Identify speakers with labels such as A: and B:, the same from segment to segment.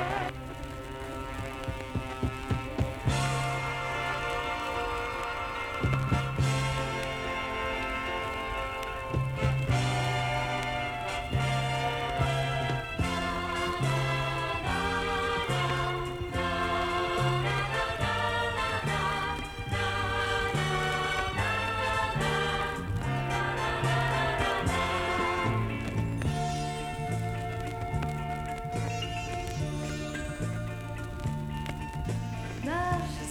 A: you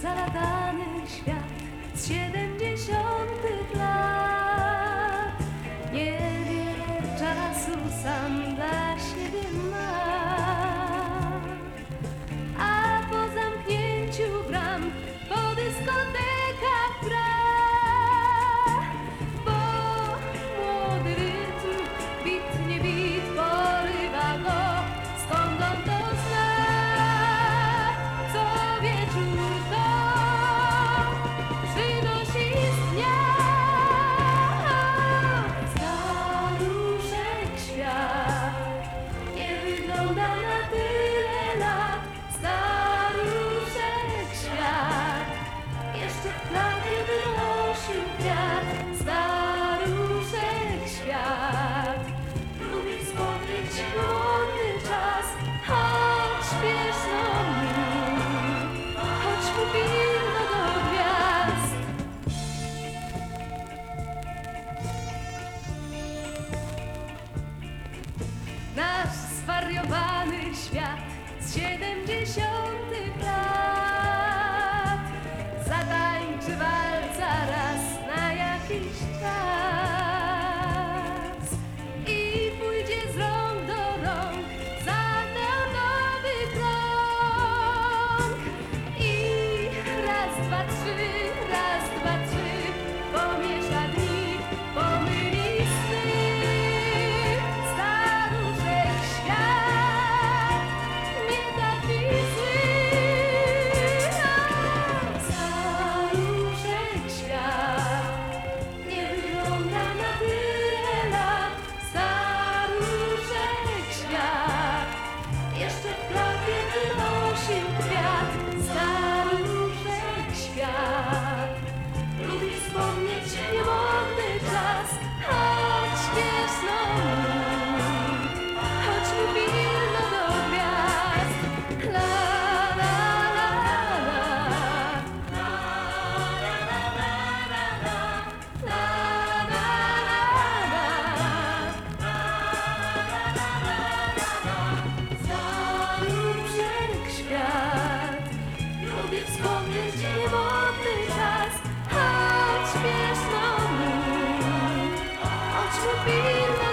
A: zalatany świat z siedemdziesiątych be Lubię wspomnieć